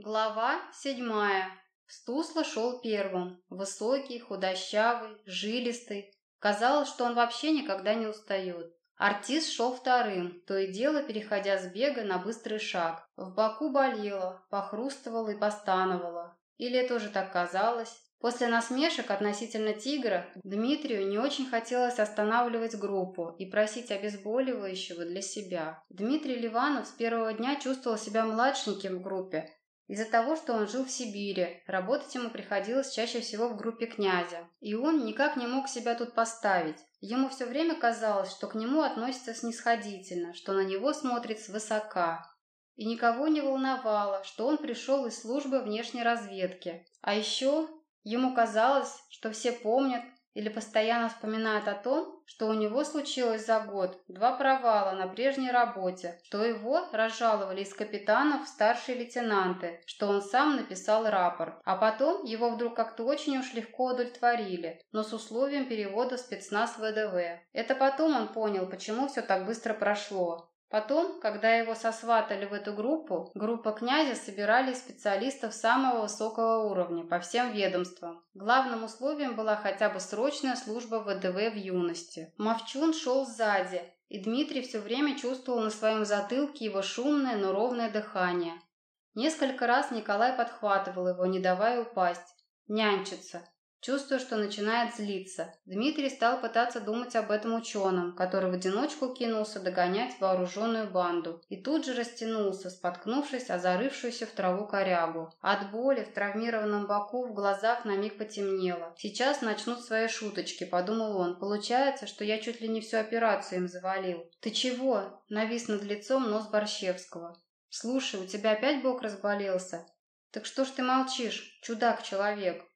Глава седьмая. Стусла шел первым. Высокий, худощавый, жилистый. Казалось, что он вообще никогда не устает. Артист шел вторым, то и дело переходя с бега на быстрый шаг. В боку болело, похрустывало и постановало. Или это уже так казалось? После насмешек относительно тигра Дмитрию не очень хотелось останавливать группу и просить обезболивающего для себя. Дмитрий Ливанов с первого дня чувствовал себя младшеньким в группе. Из-за того, что он жил в Сибири, работать ему приходилось чаще всего в группе князя. И он никак не мог себя тут поставить. Ему все время казалось, что к нему относятся снисходительно, что на него смотрят свысока. И никого не волновало, что он пришел из службы внешней разведки. А еще Ему казалось, что все помнят или постоянно вспоминают о том, что у него случилось за год два провала на прежней работе, что его разжаловали из капитанов в старшие лейтенанты, что он сам написал рапорт, а потом его вдруг как-то очень уж легко удовлетворили, но с условием перевода в спецназ ВДВ. Это потом он понял, почему все так быстро прошло. Потом, когда его сосватали в эту группу, группа князя собирали специалистов самого высокого уровня по всем ведомствам. Главным условием была хотя бы срочная служба ВДВ в юности. Мовчун шел сзади, и Дмитрий все время чувствовал на своем затылке его шумное, но ровное дыхание. Несколько раз Николай подхватывал его, не давая упасть. Нянчится. Чувствуя, что начинает злиться, Дмитрий стал пытаться думать об этом ученом, который в одиночку кинулся догонять вооруженную банду, и тут же растянулся, споткнувшись о зарывшуюся в траву корягу. От боли в травмированном боку в глазах на миг потемнело. «Сейчас начнут свои шуточки», — подумал он. «Получается, что я чуть ли не всю операцию им завалил». «Ты чего?» — навис над лицом нос Борщевского. «Слушай, у тебя опять бок разболелся?» «Так что ж ты молчишь, чудак-человек?»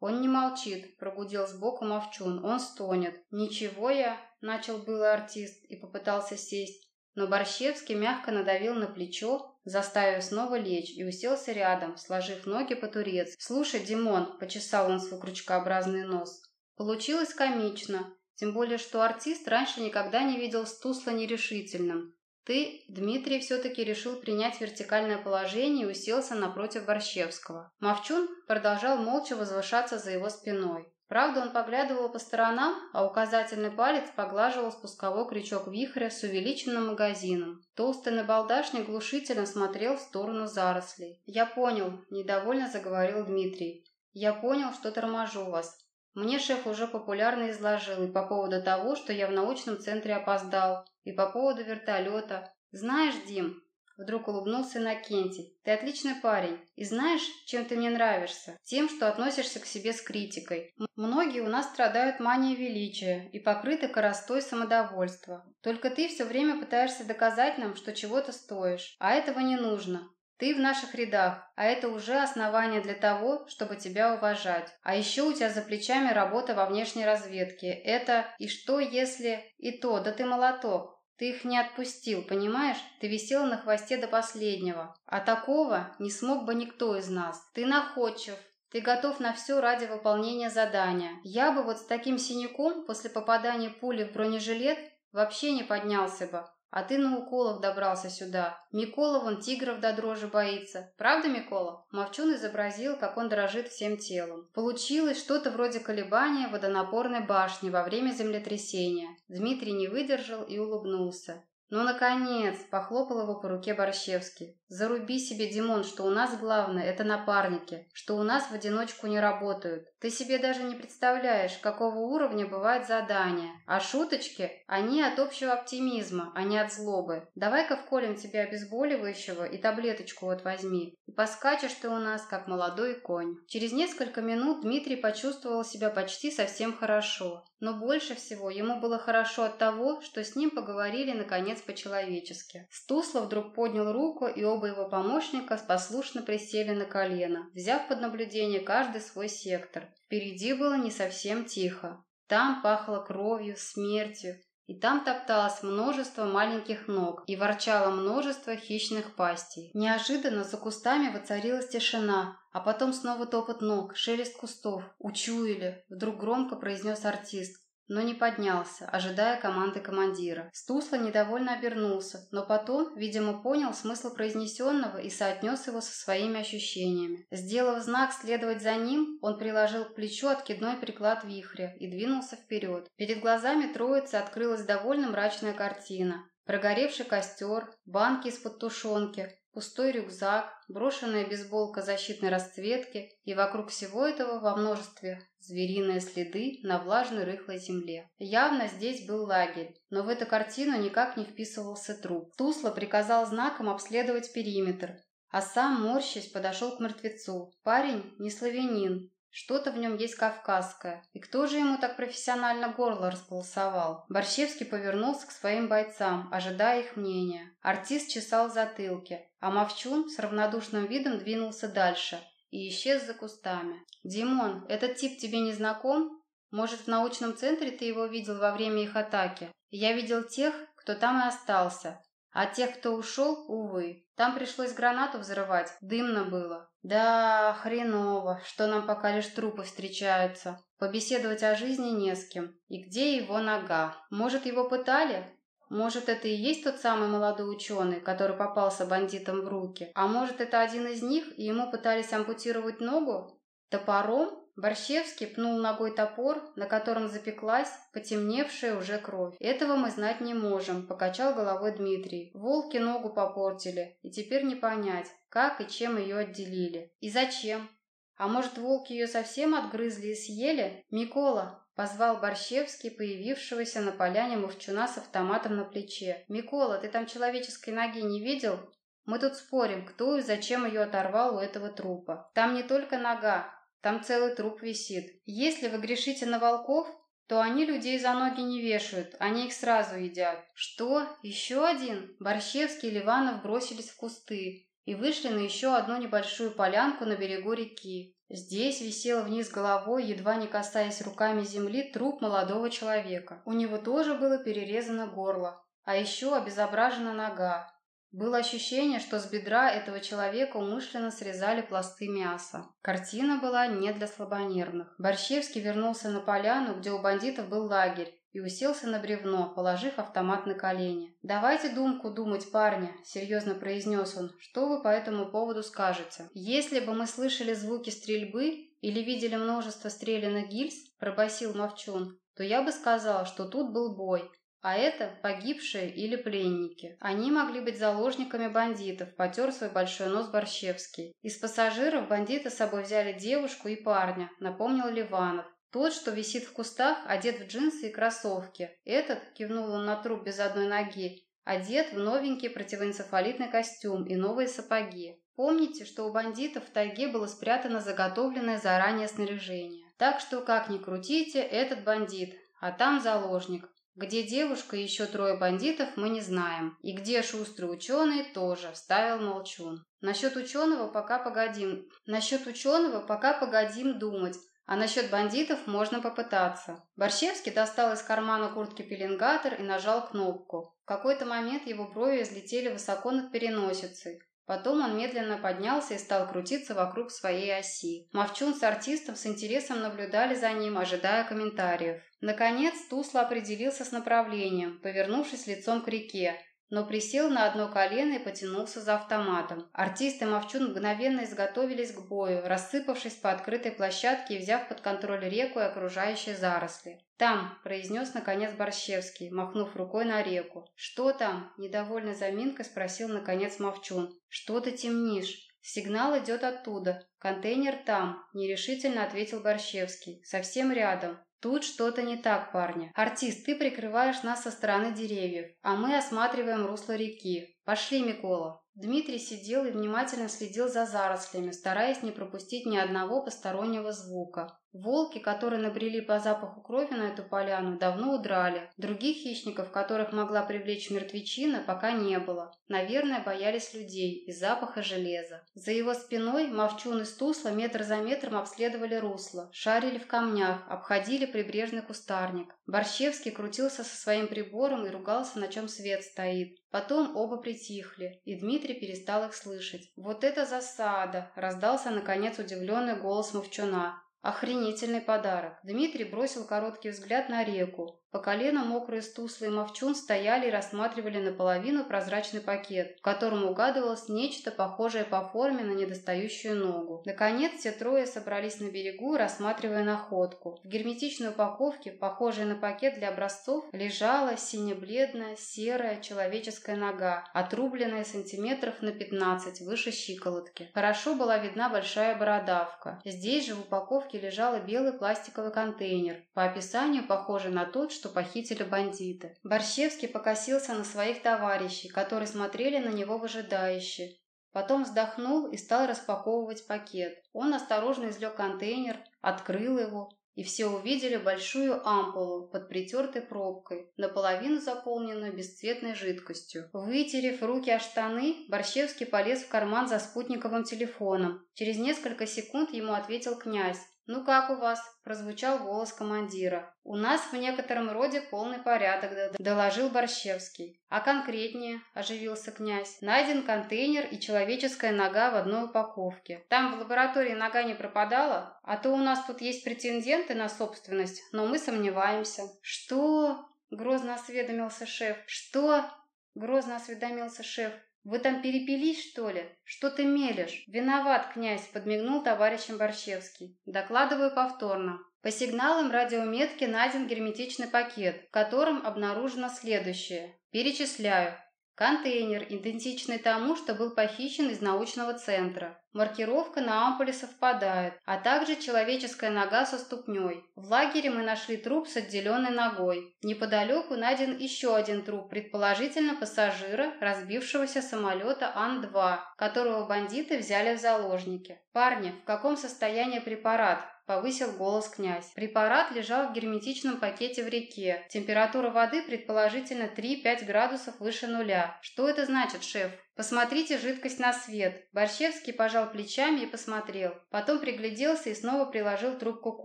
«Он не молчит», — прогудел сбоку Мовчун. «Он стонет». «Ничего я», — начал было артист и попытался сесть. Но Борщевский мягко надавил на плечо, заставив снова лечь, и уселся рядом, сложив ноги по-турецки. «Слушай, Димон», — почесал он свой крючкообразный нос, — «получилось комично, тем более, что артист раньше никогда не видел Стусла нерешительным. Ты, Дмитрий, все-таки решил принять вертикальное положение и уселся напротив Борщевского. Мовчун продолжал молча возвышаться за его спиной. Правда, он поглядывал по сторонам, а указательный палец поглаживал спусковой крючок вихря с увеличенным магазином. Толстый набалдашник глушительно смотрел в сторону зарослей. «Я понял», – недовольно заговорил Дмитрий. «Я понял, что торможу вас. Мне шеф уже популярно изложил и по поводу того, что я в научном центре опоздал, и по поводу вертолета. Знаешь, Дим, вдруг улыбнулся Накентий, ты отличный парень. И знаешь, чем ты мне нравишься? Тем, что относишься к себе с критикой. Многие у нас страдают манией величия и покрыты коростой самодовольства. Только ты все время пытаешься доказать нам, что чего-то стоишь. А этого не нужно. Ты в наших рядах, а это уже основание для того, чтобы тебя уважать. А еще у тебя за плечами работа во внешней разведке. Это и что если и то, да ты молоток. Ты их не отпустил, понимаешь? Ты висел на хвосте до последнего. А такого не смог бы никто из нас. Ты находчив, ты готов на все ради выполнения задания. Я бы вот с таким синяком после попадания пули в бронежилет вообще не поднялся бы. А ты на уколах добрался сюда. Микола вон тигров до дрожи боится. Правда, Микола? Мовчун изобразил, как он дрожит всем телом. Получилось что-то вроде колебания водонапорной башни во время землетрясения. Дмитрий не выдержал и улыбнулся. «Ну, наконец!» – похлопал его по руке Борщевский. «Заруби себе, Димон, что у нас главное – это напарники, что у нас в одиночку не работают. Ты себе даже не представляешь, какого уровня бывает задание. А шуточки, они от общего оптимизма, а не от злобы. Давай-ка вколем тебе обезболивающего и таблеточку вот возьми. И поскачешь ты у нас, как молодой конь». Через несколько минут Дмитрий почувствовал себя почти совсем хорошо. Но больше всего ему было хорошо от того, что с ним поговорили наконец по-человечески. Стуслов вдруг поднял руку, и оба его помощника послушно присели на колено, взяв под наблюдение каждый свой сектор. Впереди было не совсем тихо. Там пахло кровью, смертью, и там топталось множество маленьких ног и ворчало множество хищных пастей. Неожиданно за кустами воцарилась тишина, а потом снова топот ног, шелест кустов. «Учуяли!» – вдруг громко произнес артист. Но не поднялся, ожидая команды командира. Стусла недовольно обернулся, но потом, видимо, понял смысл произнесенного и соотнес его со своими ощущениями. Сделав знак следовать за ним, он приложил к плечу откидной приклад вихря и двинулся вперед. Перед глазами троицы открылась довольно мрачная картина. Прогоревший костер, банки из-под тушенки, пустой рюкзак, брошенная бейсболка защитной расцветки и вокруг всего этого во множестве звериные следы на влажной рыхлой земле. Явно здесь был лагерь, но в эту картину никак не вписывался труп. Тусло приказал знаком обследовать периметр, а сам, морщась, подошел к мертвецу. Парень не славянин, что-то в нем есть кавказское. И кто же ему так профессионально горло располосовал? Борщевский повернулся к своим бойцам, ожидая их мнения. Артист чесал затылки, а Мовчун с равнодушным видом двинулся дальше и исчез за кустами. «Димон, этот тип тебе не знаком? Может, в научном центре ты его видел во время их атаки? Я видел тех, кто там и остался. А тех, кто ушел, увы. Там пришлось гранату взрывать, дымно было. Да, хреново, что нам пока лишь трупы встречаются. Побеседовать о жизни не с кем. И где его нога? Может, его пытали? Может, это и есть тот самый молодой ученый, который попался бандитам в руки? А может, это один из них, и ему пытались ампутировать ногу? Топором? Борщевский пнул ногой топор, на котором запеклась потемневшая уже кровь. «Этого мы знать не можем», – покачал головой Дмитрий. «Волки ногу попортили, и теперь не понять, как и чем ее отделили. И зачем? А может, волки ее совсем отгрызли и съели? Микола, Позвал Борщевский, появившегося на поляне мовчуна с автоматом на плече. «Микола, ты там человеческой ноги не видел? Мы тут спорим, кто и зачем ее оторвал у этого трупа. Там не только нога, там целый труп висит. Если вы грешите на волков, то они людей за ноги не вешают, они их сразу едят. Что? Еще один? Борщевский и Ливанов бросились в кусты и вышли на еще одну небольшую полянку на берегу реки. Здесь висел вниз головой, едва не касаясь руками земли, труп молодого человека. У него тоже было перерезано горло, а еще обезображена нога. Было ощущение, что с бедра этого человека умышленно срезали пласты мяса. Картина была не для слабонервных. Борщевский вернулся на поляну, где у бандитов был лагерь, и уселся на бревно, положив автомат на колени. «Давайте думку думать, парни», — серьезно произнес он. «Что вы по этому поводу скажете? Если бы мы слышали звуки стрельбы или видели множество стрелянных гильз», — пробасил Мовчун, то я бы сказал, что тут был бой, а это погибшие или пленники. Они могли быть заложниками бандитов, потер свой большой нос Борщевский. Из пассажиров бандиты с собой взяли девушку и парня, напомнил Ливанов. Тот, что висит в кустах, одет в джинсы и кроссовки. Этот, кивнул он на труп без одной ноги, одет в новенький противоэнцефалитный костюм и новые сапоги. Помните, что у бандитов в тайге было спрятано заготовленное заранее снаряжение. Так что, как ни крутите, этот бандит, а там заложник. Где девушка и еще трое бандитов, мы не знаем. И где шустрый ученый, тоже, вставил Молчун. Насчет ученого пока погодим. Насчет ученого пока погодим думать. А насчет бандитов можно попытаться. Борщевский достал из кармана куртки пеленгатор и нажал кнопку. В какой-то момент его брови взлетели высоко над переносицей. Потом он медленно поднялся и стал крутиться вокруг своей оси. Мовчун с артистом с интересом наблюдали за ним, ожидая комментариев. Наконец Тусло определился с направлением, повернувшись лицом к реке, но присел на одно колено и потянулся за автоматом. Артисты Мовчун мгновенно изготовились к бою, рассыпавшись по открытой площадке и взяв под контроль реку и окружающие заросли. «Там», — произнес наконец Борщевский, махнув рукой на реку. «Что там?» — недовольной заминкой спросил наконец Мовчун. «Что ты темнишь?» «Сигнал идет оттуда. Контейнер там», — нерешительно ответил Борщевский. «Совсем рядом. Тут что-то не так, парни. Артист, ты прикрываешь нас со стороны деревьев, а мы осматриваем русло реки. Пошли, Микола. Дмитрий сидел и внимательно следил за зарослями, стараясь не пропустить ни одного постороннего звука. Волки, которые набрели по запаху крови на эту поляну, давно удрали. Других хищников, которых могла привлечь мертвечина, пока не было. Наверное, боялись людей и запаха железа. За его спиной Мовчун и Стусла метр за метром обследовали русло, шарили в камнях, обходили прибрежный кустарник. Борщевский крутился со своим прибором и ругался, на чем свет стоит. Потом оба притихли, и Дмитрий перестал их слышать. «Вот это засада!» – раздался, наконец, удивленный голос Мовчуна. Охренительный подарок. Дмитрий бросил короткий взгляд на реку. По колено мокрые стуслы и мовчун стояли и рассматривали наполовину прозрачный пакет, в котором угадывалось нечто похожее по форме на недостающую ногу. Наконец все трое собрались на берегу, рассматривая находку. В герметичной упаковке, похожей на пакет для образцов, лежала сине-бледная серая человеческая нога, отрубленная сантиметров на 15 выше щиколотки. Хорошо была видна большая бородавка. Здесь же в упаковке лежал белый пластиковый контейнер, по описанию похожий на тот, что похитили бандиты. Борщевский покосился на своих товарищей, которые смотрели на него выжидающе. Потом вздохнул и стал распаковывать пакет. Он осторожно извлек контейнер, открыл его, и все увидели большую ампулу под притертой пробкой, наполовину заполненную бесцветной жидкостью. Вытерев руки о штаны, Борщевский полез в карман за спутниковым телефоном. Через несколько секунд ему ответил князь. «Ну как у вас?» – прозвучал голос командира. «У нас в некотором роде полный порядок», – доложил Борщевский. «А конкретнее?» – оживился князь. «Найден контейнер и человеческая нога в одной упаковке. Там в лаборатории нога не пропадала? А то у нас тут есть претенденты на собственность, но мы сомневаемся». «Что?» – грозно осведомился шеф. «Что?» – грозно осведомился шеф. «Вы там перепились, что ли? Что ты мелешь?» «Виноват, князь», — подмигнул товарищем Борщевский. «Докладываю повторно. По сигналам радиометки найден герметичный пакет, в котором обнаружено следующее. Перечисляю. Контейнер, идентичный тому, что был похищен из научного центра. Маркировка на ампуле совпадает, а также человеческая нога со ступней. В лагере мы нашли труп с отделенной ногой. Неподалеку найден еще один труп, предположительно пассажира разбившегося самолета Ан-2, которого бандиты взяли в заложники. Парни, в каком состоянии препарат? Повысил голос князь. Препарат лежал в герметичном пакете в реке. Температура воды предположительно 3-5 градусов выше нуля. Что это значит, шеф? Посмотрите жидкость на свет. Борщевский пожал плечами и посмотрел. Потом пригляделся и снова приложил трубку к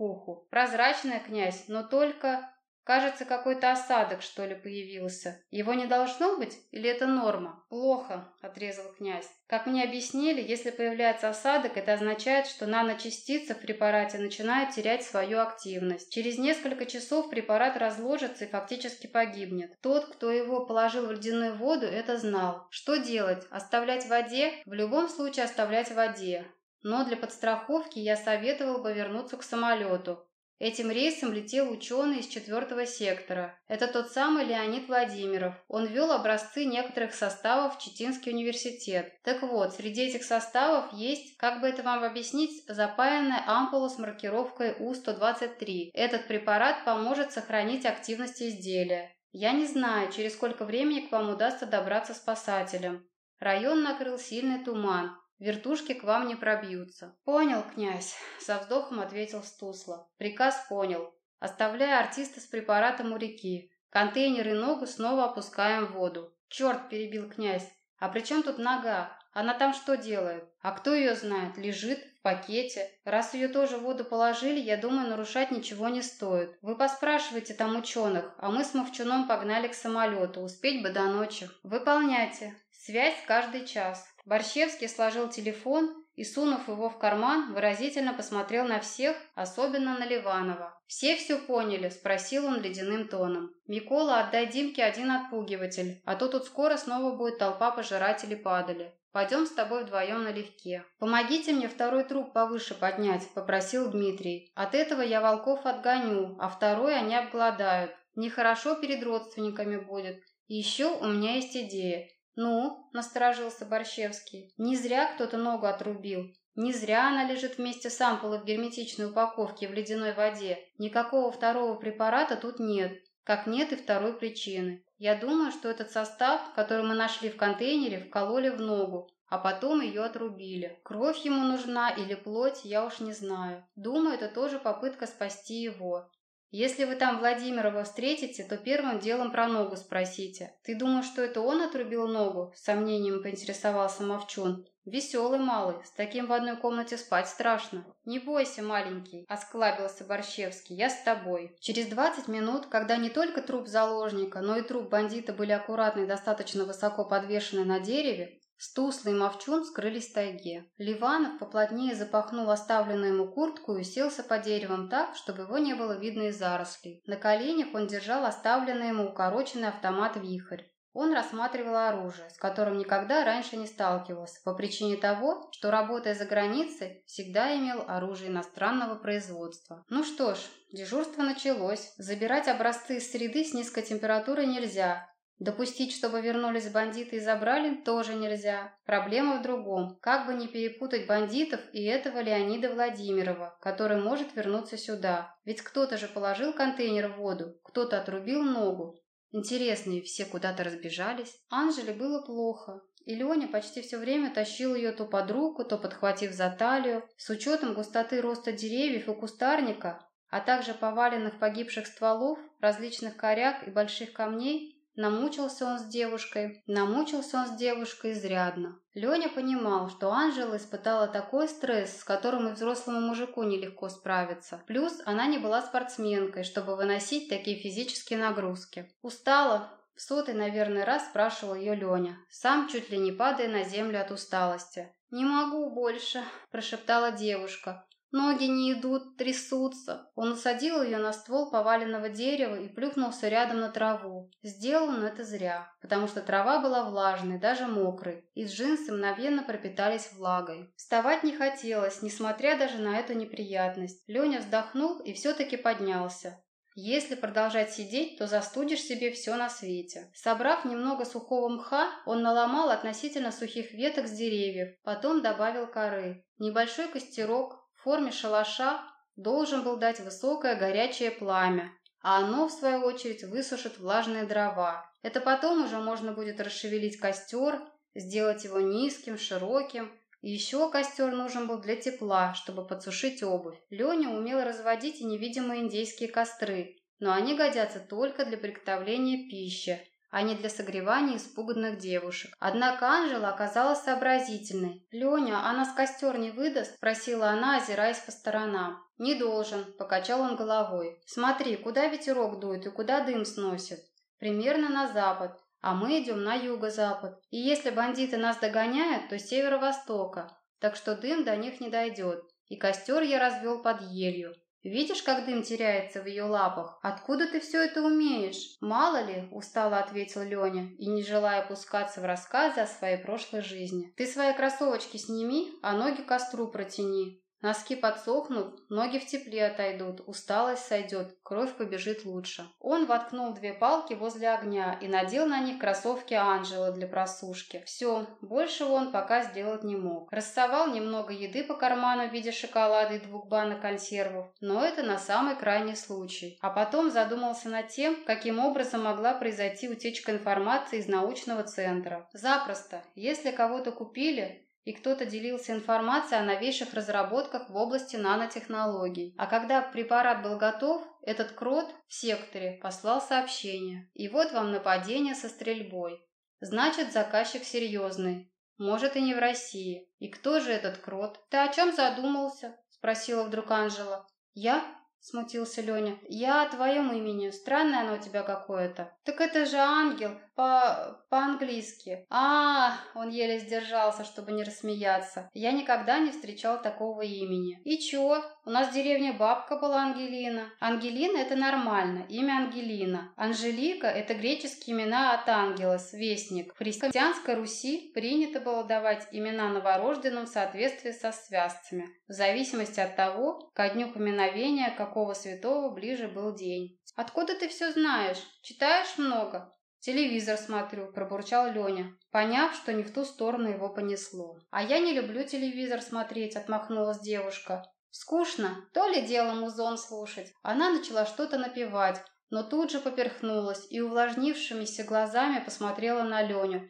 уху. Прозрачная, князь, но только... Кажется, какой-то осадок, что ли, появился. Его не должно быть или это норма? Плохо, отрезал князь. Как мне объяснили, если появляется осадок, это означает, что наночастицы в препарате начинают терять свою активность. Через несколько часов препарат разложится и фактически погибнет. Тот, кто его положил в ледяную воду, это знал. Что делать? Оставлять в воде? В любом случае оставлять в воде. Но для подстраховки я советовал бы вернуться к самолету. Этим рейсом летел ученый из четвертого сектора. Это тот самый Леонид Владимиров. Он вел образцы некоторых составов в Читинский университет. Так вот, среди этих составов есть, как бы это вам объяснить, запаянная ампула с маркировкой У-123. Этот препарат поможет сохранить активность изделия. Я не знаю, через сколько времени к вам удастся добраться спасателям. Район накрыл сильный туман. Вертушки к вам не пробьются. Понял, князь, со вздохом ответил Стусла. Приказ понял. Оставляя артиста с препаратом у реки. Контейнер и ногу снова опускаем в воду. Черт, перебил князь. А при чем тут нога? Она там что делает? А кто ее знает? Лежит в пакете. Раз ее тоже в воду положили, я думаю, нарушать ничего не стоит. Вы поспрашивайте там ученых, а мы с Мовчуном погнали к самолету. Успеть бы до ночи. Выполняйте. Связь каждый час. Борщевский сложил телефон и, сунув его в карман, выразительно посмотрел на всех, особенно на Ливанова. «Все все поняли?» – спросил он ледяным тоном. «Микола, отдай Димке один отпугиватель, а то тут скоро снова будет толпа пожирателей падали. Пойдем с тобой вдвоем налегке. Помогите мне второй труп повыше поднять», – попросил Дмитрий. «От этого я волков отгоню, а второй они обгладают. Нехорошо перед родственниками будет. И еще у меня есть идея. «Ну?» – насторожился Борщевский. «Не зря кто-то ногу отрубил. Не зря она лежит вместе с ампулой в герметичной упаковке в ледяной воде. Никакого второго препарата тут нет, как нет и второй причины. Я думаю, что этот состав, который мы нашли в контейнере, вкололи в ногу, а потом ее отрубили. Кровь ему нужна или плоть, я уж не знаю. Думаю, это тоже попытка спасти его. Если вы там Владимирова встретите, то первым делом про ногу спросите. Ты думаешь, что это он отрубил ногу? С сомнением поинтересовался Мовчун. Веселый малый, с таким в одной комнате спать страшно. Не бойся, маленький, осклабился Борщевский, я с тобой. Через двадцать минут, когда не только труп заложника, но и труп бандита были аккуратно и достаточно высоко подвешены на дереве, Стусла и Мовчун скрылись в тайге. Ливанов поплотнее запахнул оставленную ему куртку и уселся по деревам так, чтобы его не было видно из зарослей. На коленях он держал оставленный ему укороченный автомат «Вихрь». Он рассматривал оружие, с которым никогда раньше не сталкивался, по причине того, что, работая за границей, всегда имел оружие иностранного производства. Ну что ж, дежурство началось. Забирать образцы из среды с низкой температурой нельзя, Допустить, чтобы вернулись бандиты и забрали, тоже нельзя. Проблема в другом. Как бы не перепутать бандитов и этого Леонида Владимирова, который может вернуться сюда. Ведь кто-то же положил контейнер в воду, кто-то отрубил ногу. Интересно, и все куда-то разбежались. Анжеле было плохо. И Леня почти все время тащил ее то под руку, то подхватив за талию. С учетом густоты роста деревьев и кустарника, а также поваленных погибших стволов, различных коряк и больших камней, Намучился он с девушкой, намучился он с девушкой изрядно. Леня понимал, что Анжела испытала такой стресс, с которым и взрослому мужику нелегко справиться. Плюс она не была спортсменкой, чтобы выносить такие физические нагрузки. Устала, в сотый, наверное, раз спрашивал ее Леня, сам чуть ли не падая на землю от усталости. «Не могу больше», – прошептала девушка. Ноги не идут, трясутся. Он усадил ее на ствол поваленного дерева и плюхнулся рядом на траву. Сделал он это зря, потому что трава была влажной, даже мокрой, и джинсы мгновенно пропитались влагой. Вставать не хотелось, несмотря даже на эту неприятность. Леня вздохнул и все-таки поднялся. Если продолжать сидеть, то застудишь себе все на свете. Собрав немного сухого мха, он наломал относительно сухих веток с деревьев, потом добавил коры. Небольшой костерок, форме шалаша должен был дать высокое горячее пламя, а оно, в свою очередь, высушит влажные дрова. Это потом уже можно будет расшевелить костер, сделать его низким, широким. И еще костер нужен был для тепла, чтобы подсушить обувь. Леня умел разводить и невидимые индейские костры, но они годятся только для приготовления пищи, а не для согревания испуганных девушек. Однако Анжела оказалась сообразительной. «Леня, а нас костер не выдаст?» – спросила она, озираясь по сторонам. «Не должен», – покачал он головой. «Смотри, куда ветерок дует и куда дым сносит?» «Примерно на запад, а мы идем на юго-запад. И если бандиты нас догоняют, то с северо-востока, так что дым до них не дойдет. И костер я развел под елью. Видишь, как дым теряется в ее лапах? Откуда ты все это умеешь? Мало ли, устало ответил Леня, и не желая опускаться в рассказы о своей прошлой жизни. Ты свои кроссовочки сними, а ноги к костру протяни. Носки подсохнут, ноги в тепле отойдут, усталость сойдет, кровь побежит лучше. Он воткнул две палки возле огня и надел на них кроссовки Анжелы для просушки. Все, больше он пока сделать не мог. Рассовал немного еды по карману в виде шоколада и двух банок консервов, но это на самый крайний случай. А потом задумался над тем, каким образом могла произойти утечка информации из научного центра. Запросто. Если кого-то купили, и кто-то делился информацией о новейших разработках в области нанотехнологий. А когда препарат был готов, этот крот в секторе послал сообщение. И вот вам нападение со стрельбой. Значит, заказчик серьезный. Может, и не в России. И кто же этот крот? Ты о чем задумался? Спросила вдруг Анжела. Я? Смутился Леня. Я о твоем имени. Странное оно у тебя какое-то. Так это же ангел. По... по-английски. А, он еле сдержался, чтобы не рассмеяться. Я никогда не встречал такого имени. И чё? У нас в деревне бабка была Ангелина. Ангелина – это нормально. Имя Ангелина. Анжелика – это греческие имена от ангелос, вестник. В христианской Руси принято было давать имена новорожденным в соответствии со связцами. В зависимости от того, ко дню поминовения какого святого ближе был день. «Откуда ты все знаешь? Читаешь много?» «Телевизор смотрю», – пробурчал Леня, поняв, что не в ту сторону его понесло. «А я не люблю телевизор смотреть», – отмахнулась девушка. «Скучно. То ли дело музон слушать». Она начала что-то напевать, но тут же поперхнулась и увлажнившимися глазами посмотрела на Леню.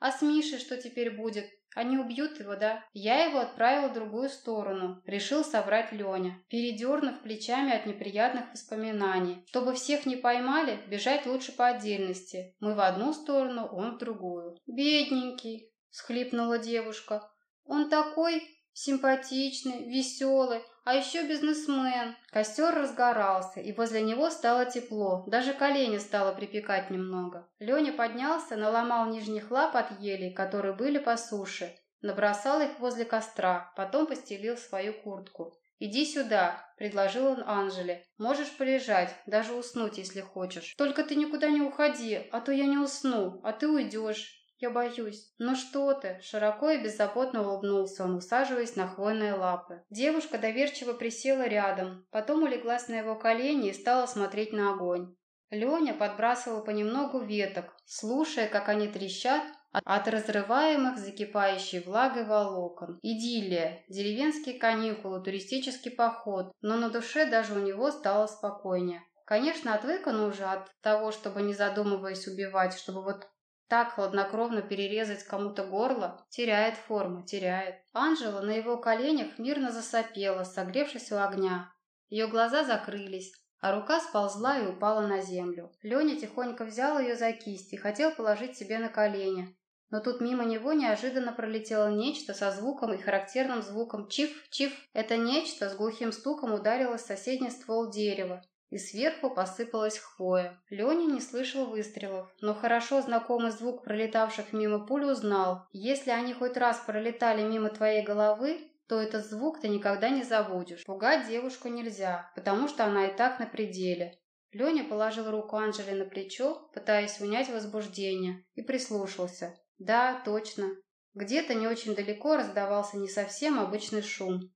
«А с Мишей что теперь будет? Они убьют его, да? Я его отправил в другую сторону. Решил соврать Леня, передернув плечами от неприятных воспоминаний. Чтобы всех не поймали, бежать лучше по отдельности. Мы в одну сторону, он в другую. Бедненький, схлипнула девушка. Он такой Симпатичный, веселый, а еще бизнесмен. Костер разгорался, и возле него стало тепло, даже колени стало припекать немного. Леня поднялся, наломал нижних лап от елей, которые были по суше, набросал их возле костра, потом постелил свою куртку. «Иди сюда», — предложил он Анжеле. «Можешь полежать, даже уснуть, если хочешь. Только ты никуда не уходи, а то я не усну, а ты уйдешь. «Я боюсь». «Ну что ты?» – широко и беззаботно улыбнулся он, усаживаясь на хвойные лапы. Девушка доверчиво присела рядом, потом улеглась на его колени и стала смотреть на огонь. Леня подбрасывал понемногу веток, слушая, как они трещат от разрываемых закипающей влагой волокон. Идиллия, деревенские каникулы, туристический поход, но на душе даже у него стало спокойнее. Конечно, отвык он уже от того, чтобы не задумываясь убивать, чтобы вот так хладнокровно перерезать кому-то горло теряет форму, теряет. Анжела на его коленях мирно засопела, согревшись у огня. Ее глаза закрылись, а рука сползла и упала на землю. Леня тихонько взял ее за кисть и хотел положить себе на колени. Но тут мимо него неожиданно пролетело нечто со звуком и характерным звуком «чиф-чиф». Это нечто с глухим стуком ударило в соседний ствол дерева, и сверху посыпалась хвоя. Леня не слышал выстрелов, но хорошо знакомый звук пролетавших мимо пуль узнал. Если они хоть раз пролетали мимо твоей головы, то этот звук ты никогда не забудешь. Пугать девушку нельзя, потому что она и так на пределе. Леня положил руку Анжели на плечо, пытаясь унять возбуждение, и прислушался. Да, точно. Где-то не очень далеко раздавался не совсем обычный шум.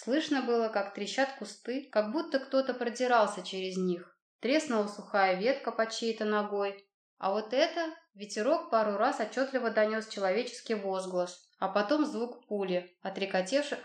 Слышно было, как трещат кусты, как будто кто-то продирался через них. Треснула сухая ветка под чьей-то ногой. А вот это ветерок пару раз отчетливо донес человеческий возглас, а потом звук пули, отрикотевший,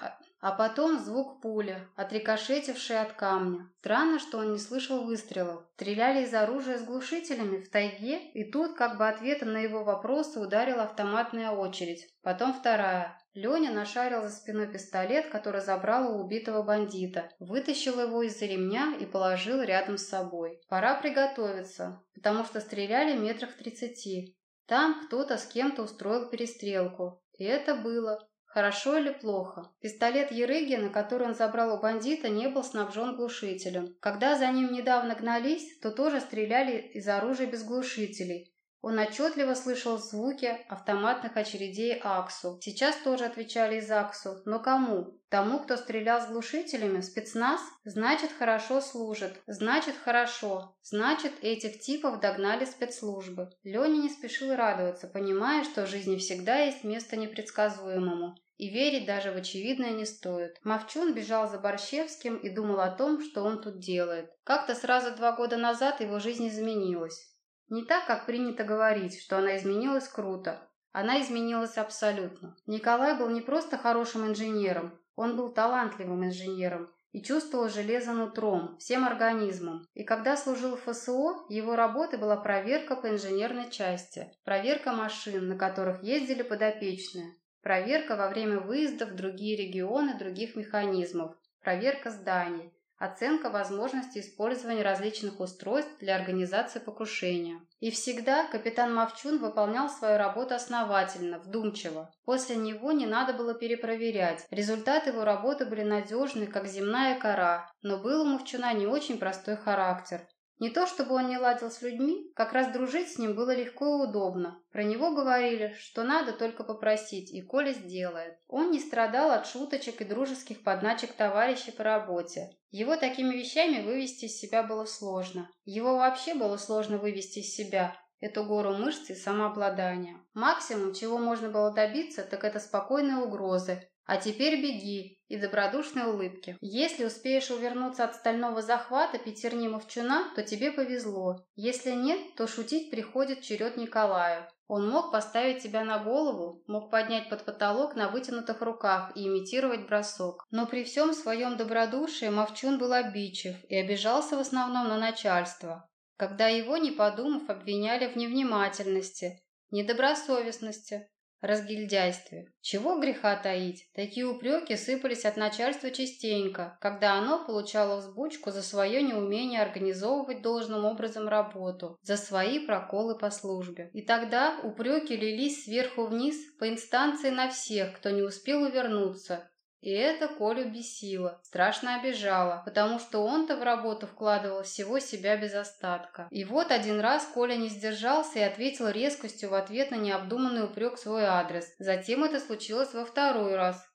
а, потом звук пули, отрикошетивший от камня. Странно, что он не слышал выстрелов. Стреляли из оружия с глушителями в тайге, и тут, как бы ответом на его вопросы, ударила автоматная очередь. Потом вторая. Леня нашарил за спиной пистолет, который забрал у убитого бандита, вытащил его из-за ремня и положил рядом с собой. Пора приготовиться, потому что стреляли метрах в тридцати. Там кто-то с кем-то устроил перестрелку. И это было. Хорошо или плохо? Пистолет Ерыгина, который он забрал у бандита, не был снабжен глушителем. Когда за ним недавно гнались, то тоже стреляли из оружия без глушителей. Он отчетливо слышал звуки автоматных очередей АКСУ. Сейчас тоже отвечали из АКСУ. Но кому? Тому, кто стрелял с глушителями? Спецназ? Значит, хорошо служит. Значит, хорошо. Значит, этих типов догнали спецслужбы. Леня не спешил радоваться, понимая, что в жизни всегда есть место непредсказуемому. И верить даже в очевидное не стоит. Мовчун бежал за Борщевским и думал о том, что он тут делает. Как-то сразу два года назад его жизнь изменилась. Не так, как принято говорить, что она изменилась круто. Она изменилась абсолютно. Николай был не просто хорошим инженером, он был талантливым инженером и чувствовал железо нутром, всем организмом. И когда служил в ФСО, его работой была проверка по инженерной части, проверка машин, на которых ездили подопечные, проверка во время выездов в другие регионы других механизмов, проверка зданий, оценка возможности использования различных устройств для организации покушения. И всегда капитан Мовчун выполнял свою работу основательно, вдумчиво. После него не надо было перепроверять. Результаты его работы были надежны, как земная кора, но был у Мовчуна не очень простой характер. Не то чтобы он не ладил с людьми, как раз дружить с ним было легко и удобно. Про него говорили, что надо только попросить, и Коля сделает. Он не страдал от шуточек и дружеских подначек товарищей по работе. Его такими вещами вывести из себя было сложно. Его вообще было сложно вывести из себя, эту гору мышц и самообладания. Максимум, чего можно было добиться, так это спокойные угрозы, а теперь беги и добродушной улыбки. Если успеешь увернуться от стального захвата пятерни Мовчуна, то тебе повезло. Если нет, то шутить приходит черед Николаю. Он мог поставить тебя на голову, мог поднять под потолок на вытянутых руках и имитировать бросок. Но при всем своем добродушии Мовчун был обидчив и обижался в основном на начальство, когда его, не подумав, обвиняли в невнимательности, недобросовестности, разгильдяйстве. Чего греха таить? Такие упреки сыпались от начальства частенько, когда оно получало взбучку за свое неумение организовывать должным образом работу, за свои проколы по службе. И тогда упреки лились сверху вниз по инстанции на всех, кто не успел увернуться, И это Колю бесило, страшно обижало, потому что он-то в работу вкладывал всего себя без остатка. И вот один раз Коля не сдержался и ответил резкостью в ответ на необдуманный упрек свой адрес. Затем это случилось во второй раз.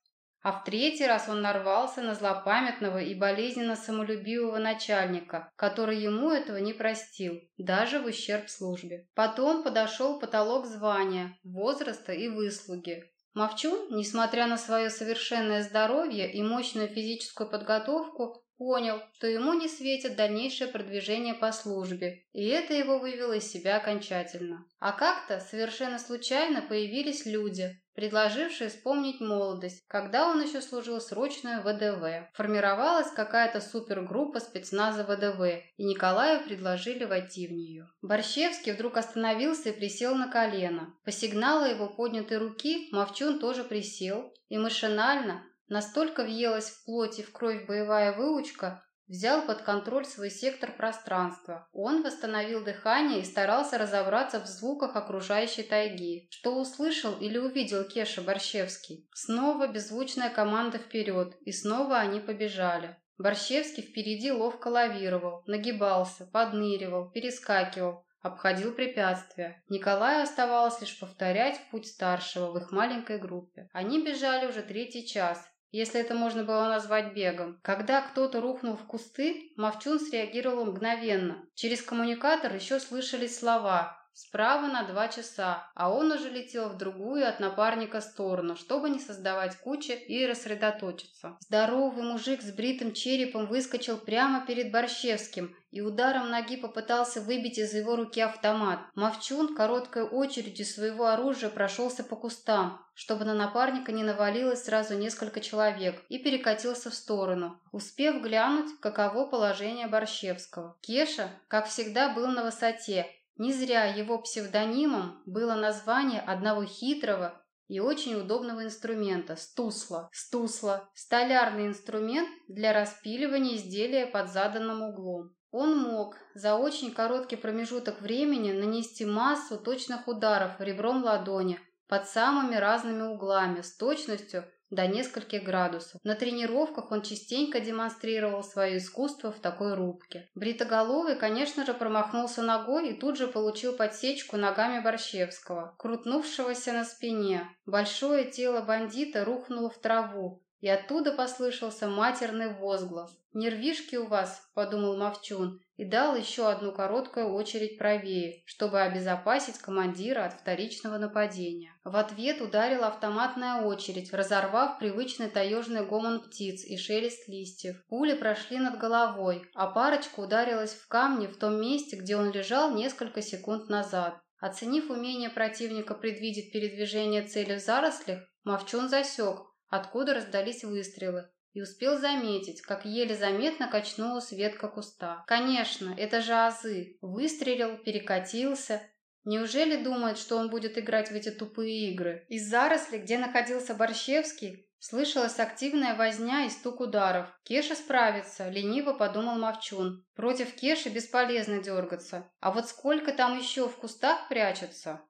А в третий раз он нарвался на злопамятного и болезненно самолюбивого начальника, который ему этого не простил, даже в ущерб службе. Потом подошел потолок звания, возраста и выслуги. Мовчун, несмотря на свое совершенное здоровье и мощную физическую подготовку, понял, что ему не светит дальнейшее продвижение по службе, и это его вывело из себя окончательно. А как-то совершенно случайно появились люди, предложившие вспомнить молодость, когда он еще служил срочную ВДВ. Формировалась какая-то супергруппа спецназа ВДВ, и Николаю предложили войти в нее. Борщевский вдруг остановился и присел на колено. По сигналу его поднятой руки Мовчун тоже присел, и машинально, Настолько въелась в плоть и в кровь боевая выучка, взял под контроль свой сектор пространства. Он восстановил дыхание и старался разобраться в звуках окружающей тайги. Что услышал или увидел Кеша Борщевский? Снова беззвучная команда вперед, и снова они побежали. Борщевский впереди ловко лавировал, нагибался, подныривал, перескакивал, обходил препятствия. Николаю оставалось лишь повторять путь старшего в их маленькой группе. Они бежали уже третий час, если это можно было назвать бегом. Когда кто-то рухнул в кусты, Мовчун среагировал мгновенно. Через коммуникатор еще слышались слова Справа на два часа, а он уже летел в другую от напарника сторону, чтобы не создавать кучи и рассредоточиться. Здоровый мужик с бритым черепом выскочил прямо перед Борщевским и ударом ноги попытался выбить из его руки автомат. Мовчун короткой очередью своего оружия прошелся по кустам, чтобы на напарника не навалилось сразу несколько человек, и перекатился в сторону, успев глянуть, каково положение Борщевского. Кеша, как всегда, был на высоте, не зря его псевдонимом было название одного хитрого и очень удобного инструмента – стусла. Стусла – столярный инструмент для распиливания изделия под заданным углом. Он мог за очень короткий промежуток времени нанести массу точных ударов ребром ладони под самыми разными углами с точностью до нескольких градусов. На тренировках он частенько демонстрировал свое искусство в такой рубке. Бритоголовый, конечно же, промахнулся ногой и тут же получил подсечку ногами Борщевского, крутнувшегося на спине. Большое тело бандита рухнуло в траву, и оттуда послышался матерный возглас. «Нервишки у вас», — подумал Мовчун, и дал еще одну короткую очередь правее, чтобы обезопасить командира от вторичного нападения. В ответ ударила автоматная очередь, разорвав привычный таежный гомон птиц и шелест листьев. Пули прошли над головой, а парочка ударилась в камни в том месте, где он лежал несколько секунд назад. Оценив умение противника предвидеть передвижение цели в зарослях, Мовчун засек, откуда раздались выстрелы, и успел заметить, как еле заметно качнулась ветка куста. Конечно, это же азы. Выстрелил, перекатился. Неужели думает, что он будет играть в эти тупые игры? Из заросли, где находился Борщевский, Слышалась активная возня и стук ударов. Кеша справится, лениво подумал Мовчун. Против Кеши бесполезно дергаться. А вот сколько там еще в кустах прячется?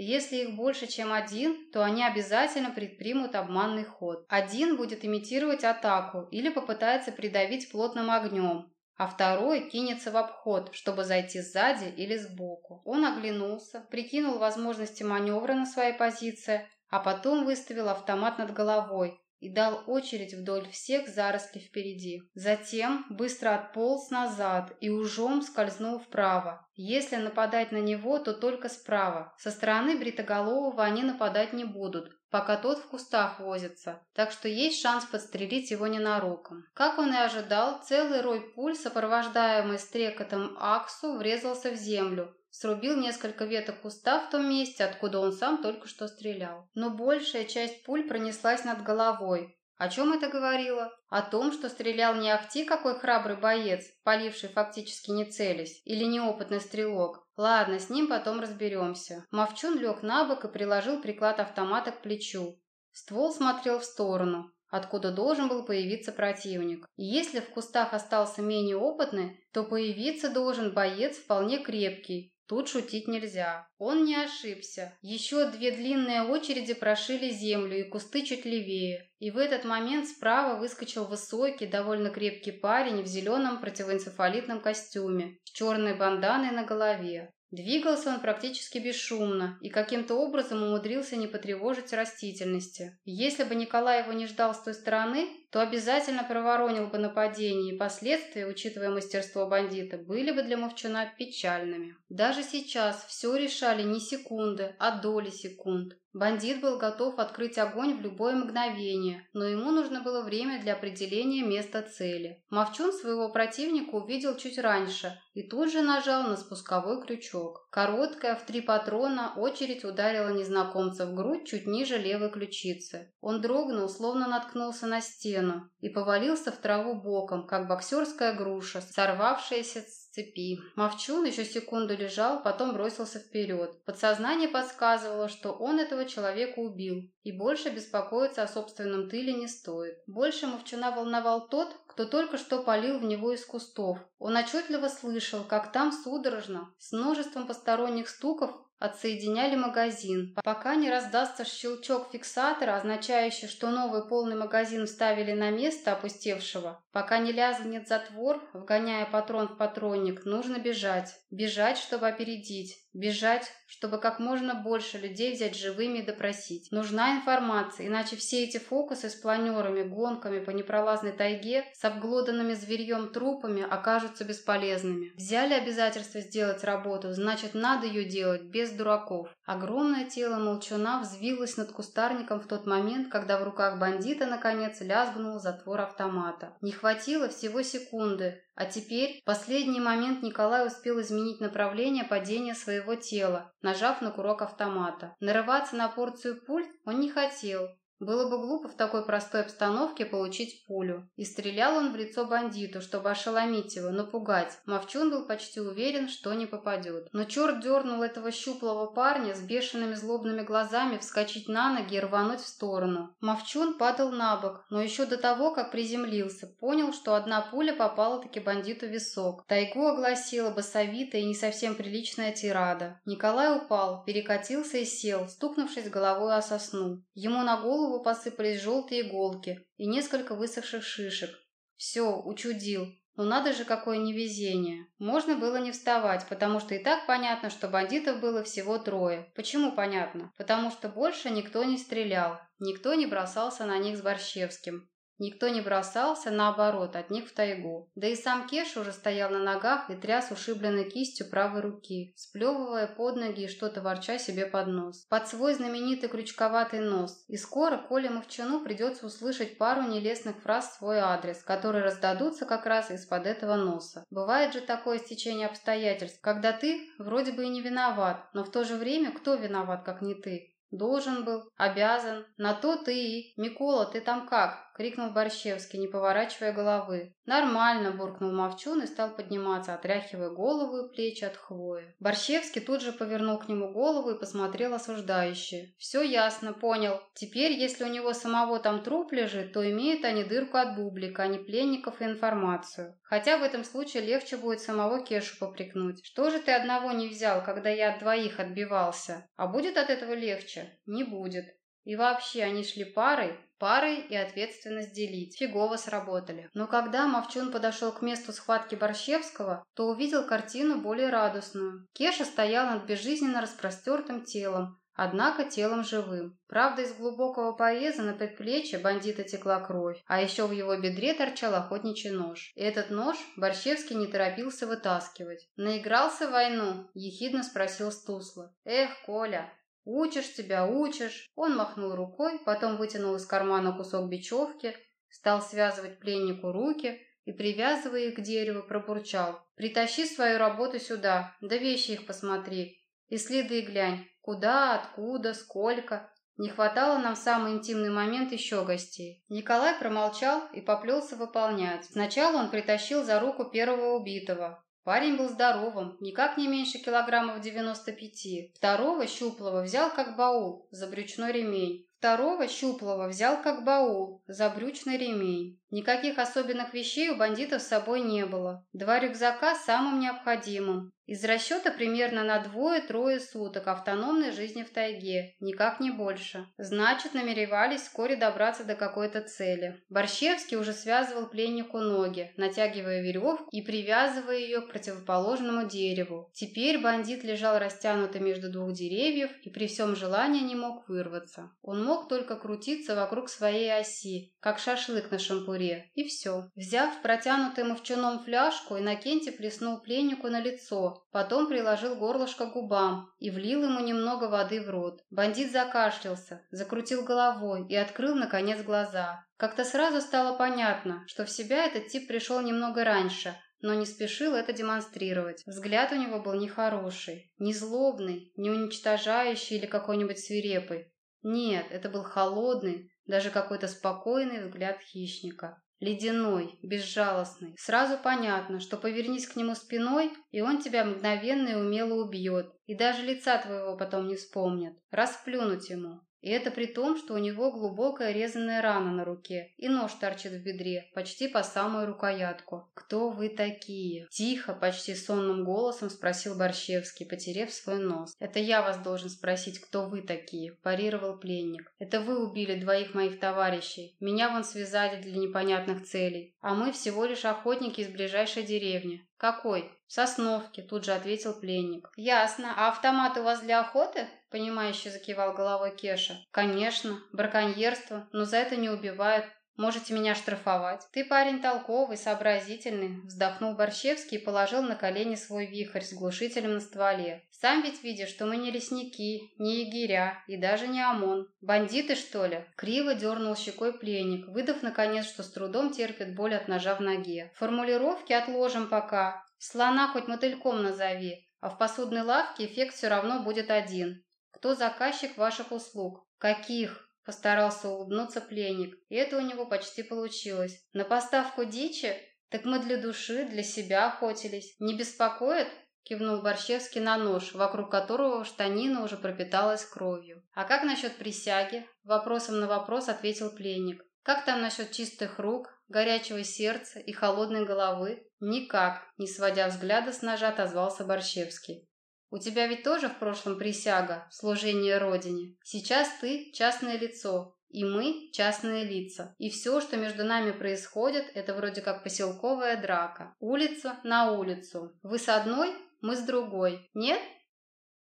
Если их больше, чем один, то они обязательно предпримут обманный ход. Один будет имитировать атаку или попытается придавить плотным огнем, а второй кинется в обход, чтобы зайти сзади или сбоку. Он оглянулся, прикинул возможности маневра на своей позиции, а потом выставил автомат над головой, и дал очередь вдоль всех зарослей впереди. Затем быстро отполз назад и ужом скользнул вправо. Если нападать на него, то только справа. Со стороны Бритоголового они нападать не будут, пока тот в кустах возится, так что есть шанс подстрелить его ненароком. Как он и ожидал, целый рой пуль, сопровождаемый стрекотом Аксу, врезался в землю, срубил несколько веток куста в том месте, откуда он сам только что стрелял. Но большая часть пуль пронеслась над головой. О чем это говорило? О том, что стрелял не ахти какой храбрый боец, поливший фактически не целясь, или неопытный стрелок. Ладно, с ним потом разберемся. Мовчун лег на бок и приложил приклад автомата к плечу. Ствол смотрел в сторону, откуда должен был появиться противник. И если в кустах остался менее опытный, то появиться должен боец вполне крепкий, Тут шутить нельзя. Он не ошибся. Еще две длинные очереди прошили землю и кусты чуть левее. И в этот момент справа выскочил высокий, довольно крепкий парень в зеленом противоэнцефалитном костюме, с черной банданой на голове. Двигался он практически бесшумно и каким-то образом умудрился не потревожить растительности. Если бы Николай его не ждал с той стороны, то обязательно проворонил бы нападение, и последствия, учитывая мастерство бандита, были бы для Мовчуна печальными. Даже сейчас все решали не секунды, а доли секунд. Бандит был готов открыть огонь в любое мгновение, но ему нужно было время для определения места цели. Мовчун своего противника увидел чуть раньше и тут же нажал на спусковой крючок. Короткая, в три патрона, очередь ударила незнакомца в грудь чуть ниже левой ключицы. Он дрогнул, словно наткнулся на стену, и повалился в траву боком, как боксерская груша, сорвавшаяся с цепи. Мовчун еще секунду лежал, потом бросился вперед. Подсознание подсказывало, что он этого человека убил, и больше беспокоиться о собственном тыле не стоит. Больше Мовчуна волновал тот, кто только что полил в него из кустов. Он отчетливо слышал, как там судорожно, с множеством посторонних стуков, Отсоединяли магазин, пока не раздастся щелчок фиксатора, означающий, что новый полный магазин вставили на место опустевшего. Пока не лязгнет затвор, вгоняя патрон в патронник, нужно бежать. Бежать, чтобы опередить. Бежать, чтобы как можно больше людей взять живыми и допросить. Нужна информация, иначе все эти фокусы с планерами, гонками по непролазной тайге с обглоданными зверьем трупами окажутся бесполезными. Взяли обязательство сделать работу, значит надо ее делать без дураков. Огромное тело молчуна взвилось над кустарником в тот момент, когда в руках бандита наконец лязгнул затвор автомата. Не хватило всего секунды, а теперь, в последний момент Николай успел изменить направление падения своего тела, нажав на курок автомата. Нарываться на порцию пуль он не хотел, было бы глупо в такой простой обстановке получить пулю. И стрелял он в лицо бандиту, чтобы ошеломить его, напугать. Мовчун был почти уверен, что не попадет. Но черт дернул этого щуплого парня с бешеными злобными глазами вскочить на ноги и рвануть в сторону. Мовчун падал на бок, но еще до того, как приземлился, понял, что одна пуля попала-таки бандиту в висок. Тайгу огласила басовитая и не совсем приличная тирада. Николай упал, перекатился и сел, стукнувшись головой о сосну. Ему на голову голову посыпались желтые иголки и несколько высохших шишек. Все, учудил. Ну надо же, какое невезение. Можно было не вставать, потому что и так понятно, что бандитов было всего трое. Почему понятно? Потому что больше никто не стрелял, никто не бросался на них с Борщевским. Никто не бросался, наоборот, от них в тайгу. Да и сам Кеш уже стоял на ногах и тряс ушибленной кистью правой руки, сплевывая под ноги и что-то ворча себе под нос. Под свой знаменитый крючковатый нос. И скоро Коле Мовчану придется услышать пару нелестных фраз в свой адрес, которые раздадутся как раз из-под этого носа. Бывает же такое стечение обстоятельств, когда ты вроде бы и не виноват, но в то же время кто виноват, как не ты? Должен был, обязан. На то ты и... Микола, ты там как? Крикнул Борщевский, не поворачивая головы. «Нормально!» – буркнул Мовчун и стал подниматься, отряхивая голову и плечи от хвои. Борщевский тут же повернул к нему голову и посмотрел осуждающе. «Все ясно, понял. Теперь, если у него самого там труп лежит, то имеют они дырку от бублика, а не пленников и информацию. Хотя в этом случае легче будет самого Кешу попрекнуть. Что же ты одного не взял, когда я от двоих отбивался? А будет от этого легче? Не будет. И вообще, они шли парой, парой и ответственность делить. Фигово сработали. Но когда Мовчун подошел к месту схватки Борщевского, то увидел картину более радостную. Кеша стоял над безжизненно распростертым телом, однако телом живым. Правда, из глубокого пореза на предплечье бандита текла кровь, а еще в его бедре торчал охотничий нож. И этот нож Борщевский не торопился вытаскивать. «Наигрался в войну?» – ехидно спросил Стусла. «Эх, Коля, «Учишь тебя, учишь!» Он махнул рукой, потом вытянул из кармана кусок бечевки, стал связывать пленнику руки и, привязывая их к дереву, пробурчал. «Притащи свою работу сюда, да вещи их посмотри. И следы глянь, куда, откуда, сколько. Не хватало нам в самый интимный момент еще гостей. Николай промолчал и поплелся выполнять. Сначала он притащил за руку первого убитого, Парень был здоровым, никак не меньше килограммов 95. Второго, щуплого, взял как баул, за брючной ремень. Второго, щуплого, взял как баул, за брючный ремень. Никаких особенных вещей у бандитов с собой не было. Два рюкзака с самым необходимым. Из расчета примерно на двое-трое суток автономной жизни в тайге, никак не больше. Значит, намеревались вскоре добраться до какой-то цели. Борщевский уже связывал пленнику ноги, натягивая веревку и привязывая ее к противоположному дереву. Теперь бандит лежал растянутый между двух деревьев и при всем желании не мог вырваться. Он мог только крутиться вокруг своей оси, как шашлык на шампуре, и все. Взяв протянутую мовчуном фляжку, Иннокентий плеснул пленнику на лицо, потом приложил горлышко к губам и влил ему немного воды в рот. Бандит закашлялся, закрутил головой и открыл, наконец, глаза. Как-то сразу стало понятно, что в себя этот тип пришел немного раньше, но не спешил это демонстрировать. Взгляд у него был нехороший, не злобный, не уничтожающий или какой-нибудь свирепый. Нет, это был холодный, даже какой-то спокойный взгляд хищника. Ледяной, безжалостный. Сразу понятно, что повернись к нему спиной, и он тебя мгновенно и умело убьет, и даже лица твоего потом не вспомнит. Расплюнуть ему. И это при том, что у него глубокая резаная рана на руке, и нож торчит в бедре, почти по самую рукоятку. «Кто вы такие?» Тихо, почти сонным голосом спросил Борщевский, потерев свой нос. «Это я вас должен спросить, кто вы такие?» – парировал пленник. «Это вы убили двоих моих товарищей. Меня вон связали для непонятных целей. А мы всего лишь охотники из ближайшей деревни. «Какой?» «В Сосновке», – тут же ответил пленник. «Ясно. А автомат у вас для охоты?» – понимающе закивал головой Кеша. «Конечно. Браконьерство. Но за это не убивают. Можете меня штрафовать. Ты парень толковый, сообразительный, вздохнул Борщевский и положил на колени свой вихрь с глушителем на стволе. Сам ведь видишь, что мы не лесники, не егеря и даже не ОМОН. Бандиты, что ли? Криво дернул щекой пленник, выдав наконец, что с трудом терпит боль от ножа в ноге. Формулировки отложим пока. Слона хоть мотыльком назови, а в посудной лавке эффект все равно будет один. Кто заказчик ваших услуг? Каких? Постарался улыбнуться пленник, и это у него почти получилось. На поставку дичи? Так мы для души, для себя охотились. Не беспокоит? Кивнул Борщевский на нож, вокруг которого штанина уже пропиталась кровью. А как насчет присяги? Вопросом на вопрос ответил пленник. Как там насчет чистых рук, горячего сердца и холодной головы? Никак, не сводя взгляда с ножа, отозвался Борщевский. У тебя ведь тоже в прошлом присяга, служение Родине. Сейчас ты частное лицо, и мы частные лица. И все, что между нами происходит, это вроде как поселковая драка. Улица на улицу. Вы с одной, мы с другой. Нет?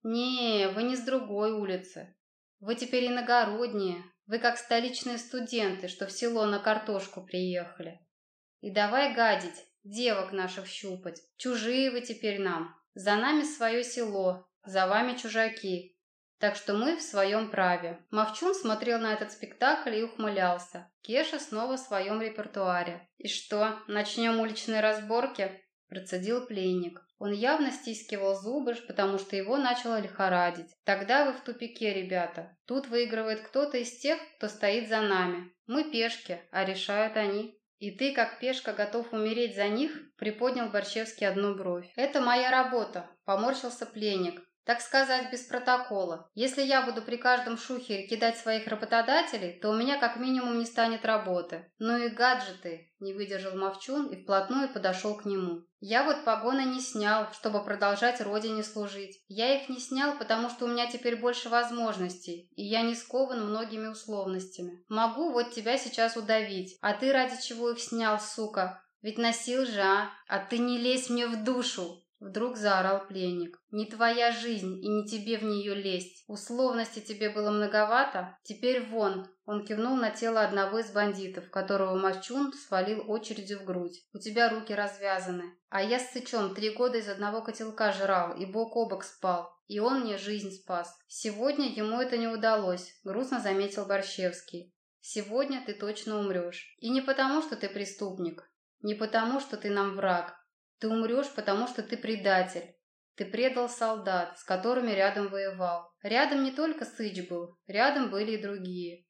Не, вы не с другой улицы. Вы теперь иногородние. Вы как столичные студенты, что в село на картошку приехали. И давай гадить, девок наших щупать. Чужие вы теперь нам. За нами свое село, за вами чужаки. Так что мы в своем праве. Мовчун смотрел на этот спектакль и ухмылялся. Кеша снова в своем репертуаре. «И что, начнем уличные разборки?» Процедил пленник. Он явно стискивал зубы, потому что его начало лихорадить. «Тогда вы в тупике, ребята. Тут выигрывает кто-то из тех, кто стоит за нами. Мы пешки, а решают они». «И ты, как пешка, готов умереть за них?» – приподнял Борщевский одну бровь. «Это моя работа», – поморщился пленник. Так сказать, без протокола. Если я буду при каждом шухере кидать своих работодателей, то у меня как минимум не станет работы. Ну и гаджеты, не выдержал Мовчун и вплотную подошел к нему. Я вот погоны не снял, чтобы продолжать родине служить. Я их не снял, потому что у меня теперь больше возможностей, и я не скован многими условностями. Могу вот тебя сейчас удавить, а ты ради чего их снял, сука? Ведь носил же, а? А ты не лезь мне в душу. Вдруг заорал пленник. «Не твоя жизнь, и не тебе в нее лезть. Условности тебе было многовато? Теперь вон!» Он кивнул на тело одного из бандитов, которого Мачун свалил очередью в грудь. «У тебя руки развязаны. А я с Сычом три года из одного котелка жрал и бок о бок спал. И он мне жизнь спас. Сегодня ему это не удалось», — грустно заметил Борщевский. «Сегодня ты точно умрешь. И не потому, что ты преступник. Не потому, что ты нам враг, ты умрешь, потому что ты предатель. Ты предал солдат, с которыми рядом воевал. Рядом не только Сыч был, рядом были и другие.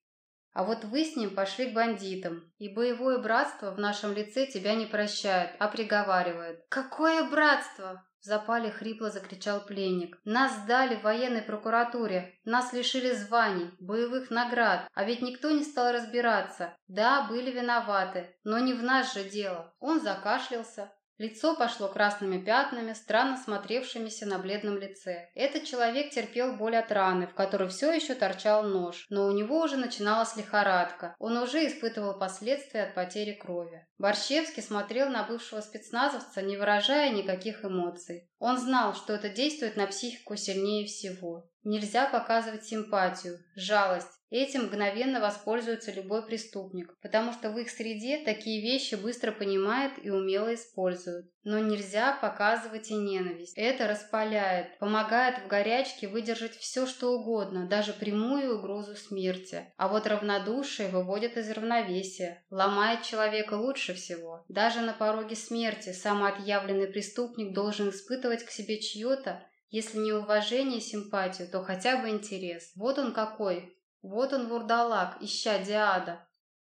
А вот вы с ним пошли к бандитам, и боевое братство в нашем лице тебя не прощает, а приговаривает. Какое братство? В запале хрипло закричал пленник. «Нас сдали в военной прокуратуре, нас лишили званий, боевых наград, а ведь никто не стал разбираться. Да, были виноваты, но не в нас же дело». Он закашлялся, Лицо пошло красными пятнами, странно смотревшимися на бледном лице. Этот человек терпел боль от раны, в которой все еще торчал нож, но у него уже начиналась лихорадка. Он уже испытывал последствия от потери крови. Борщевский смотрел на бывшего спецназовца, не выражая никаких эмоций. Он знал, что это действует на психику сильнее всего. Нельзя показывать симпатию, жалость. Этим мгновенно воспользуется любой преступник, потому что в их среде такие вещи быстро понимают и умело используют. Но нельзя показывать и ненависть. Это распаляет, помогает в горячке выдержать все, что угодно, даже прямую угрозу смерти. А вот равнодушие выводит из равновесия, ломает человека лучше всего. Даже на пороге смерти самоотъявленный преступник должен испытывать к себе чье-то если не уважение симпатию, то хотя бы интерес. Вот он какой. Вот он вурдалак, ища диада.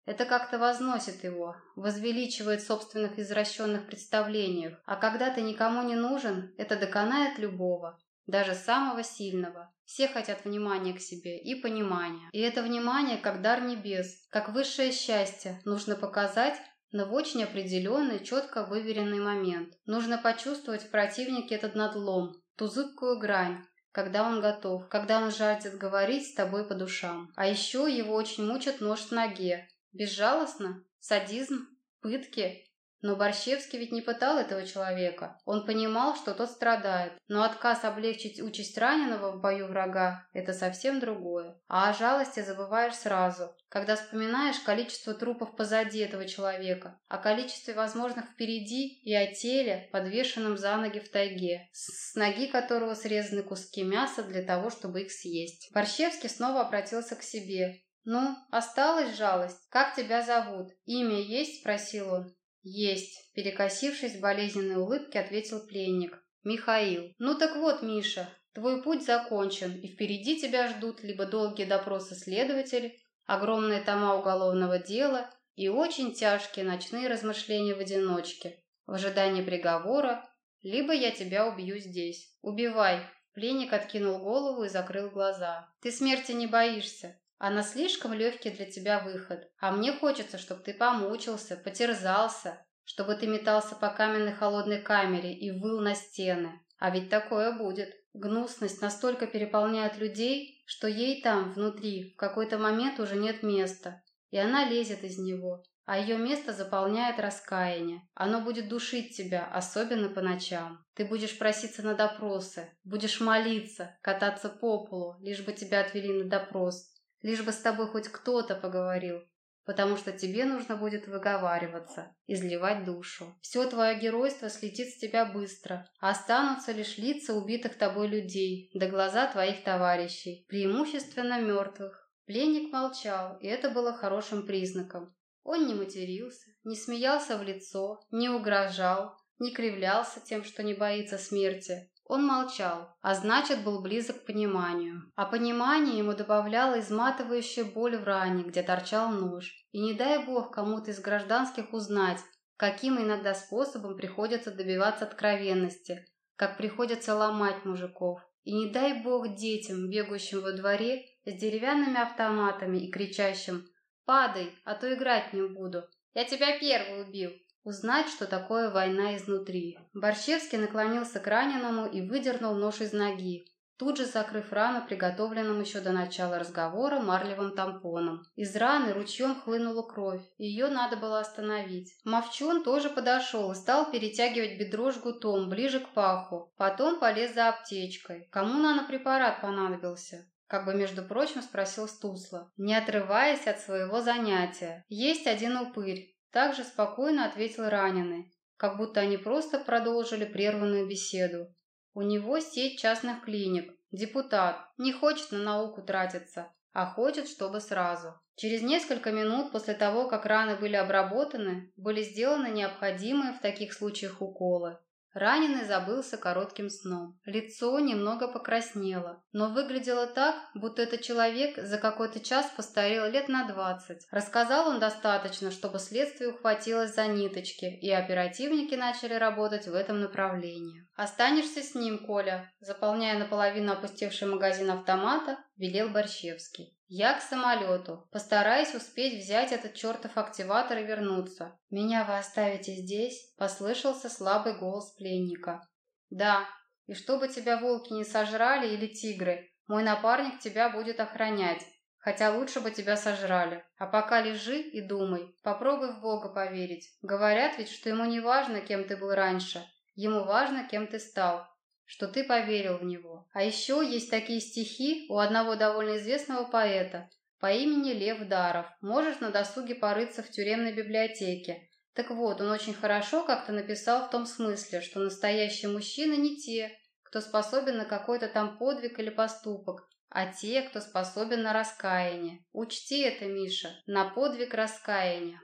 Это как-то возносит его, возвеличивает в собственных извращенных представлениях. А когда ты никому не нужен, это доконает любого, даже самого сильного. Все хотят внимания к себе и понимания. И это внимание как дар небес, как высшее счастье, нужно показать, но в очень определенный, четко выверенный момент. Нужно почувствовать в противнике этот надлом, ту зыбкую грань, когда он готов, когда он жаждет говорить с тобой по душам. А еще его очень мучит нож в ноге. Безжалостно? Садизм? Пытки? Но Борщевский ведь не пытал этого человека. Он понимал, что тот страдает. Но отказ облегчить участь раненого в бою врага – это совсем другое. А о жалости забываешь сразу, когда вспоминаешь количество трупов позади этого человека, о количестве возможных впереди и о теле, подвешенном за ноги в тайге, с ноги которого срезаны куски мяса для того, чтобы их съесть. Борщевский снова обратился к себе. «Ну, осталась жалость? Как тебя зовут? Имя есть?» – спросил он. «Есть», – перекосившись болезненной улыбке, ответил пленник. «Михаил. Ну так вот, Миша, твой путь закончен, и впереди тебя ждут либо долгие допросы следователей, огромные тома уголовного дела и очень тяжкие ночные размышления в одиночке, в ожидании приговора, либо я тебя убью здесь. Убивай!» Пленник откинул голову и закрыл глаза. «Ты смерти не боишься. Она слишком легкий для тебя выход. А мне хочется, чтобы ты помучился, потерзался, чтобы ты метался по каменной холодной камере и выл на стены. А ведь такое будет. Гнусность настолько переполняет людей, что ей там, внутри, в какой-то момент уже нет места. И она лезет из него, а ее место заполняет раскаяние. Оно будет душить тебя, особенно по ночам. Ты будешь проситься на допросы, будешь молиться, кататься по полу, лишь бы тебя отвели на допрос. Лишь бы с тобой хоть кто-то поговорил, потому что тебе нужно будет выговариваться, изливать душу. Все твое геройство слетит с тебя быстро, а останутся лишь лица убитых тобой людей, да глаза твоих товарищей, преимущественно мертвых. Пленник молчал, и это было хорошим признаком. Он не матерился, не смеялся в лицо, не угрожал, не кривлялся тем, что не боится смерти. Он молчал, а значит, был близок к пониманию. А понимание ему добавляло изматывающая боль в ране, где торчал нож. И не дай бог кому-то из гражданских узнать, каким иногда способом приходится добиваться откровенности, как приходится ломать мужиков. И не дай бог детям, бегающим во дворе с деревянными автоматами и кричащим «Падай, а то играть не буду! Я тебя первый убил!» Узнать, что такое война изнутри. Борщевский наклонился к раненому и выдернул нож из ноги, тут же закрыв рану приготовленным еще до начала разговора марлевым тампоном. Из раны ручьем хлынула кровь, ее надо было остановить. Мовчун тоже подошел и стал перетягивать бедро жгутом ближе к паху. Потом полез за аптечкой. Кому нанопрепарат понадобился? Как бы, между прочим, спросил Стусла, не отрываясь от своего занятия. Есть один упырь, также спокойно ответил раненый, как будто они просто продолжили прерванную беседу. У него сеть частных клиник, депутат, не хочет на науку тратиться, а хочет, чтобы сразу. Через несколько минут после того, как раны были обработаны, были сделаны необходимые в таких случаях уколы. Раненый забылся коротким сном. Лицо немного покраснело, но выглядело так, будто этот человек за какой-то час постарел лет на двадцать. Рассказал он достаточно, чтобы следствие ухватилось за ниточки, и оперативники начали работать в этом направлении. «Останешься с ним, Коля», заполняя наполовину опустевший магазин автомата, велел Борщевский. «Я к самолету. Постараюсь успеть взять этот чертов активатор и вернуться. Меня вы оставите здесь?» Послышался слабый голос пленника. «Да. И чтобы тебя волки не сожрали или тигры, мой напарник тебя будет охранять. Хотя лучше бы тебя сожрали. А пока лежи и думай. Попробуй в Бога поверить. Говорят ведь, что ему не важно, кем ты был раньше. Ему важно, кем ты стал что ты поверил в него. А еще есть такие стихи у одного довольно известного поэта по имени Лев Даров. Можешь на досуге порыться в тюремной библиотеке. Так вот, он очень хорошо как-то написал в том смысле, что настоящие мужчины не те, кто способен на какой-то там подвиг или поступок, а те, кто способен на раскаяние. Учти это, Миша, на подвиг раскаяния.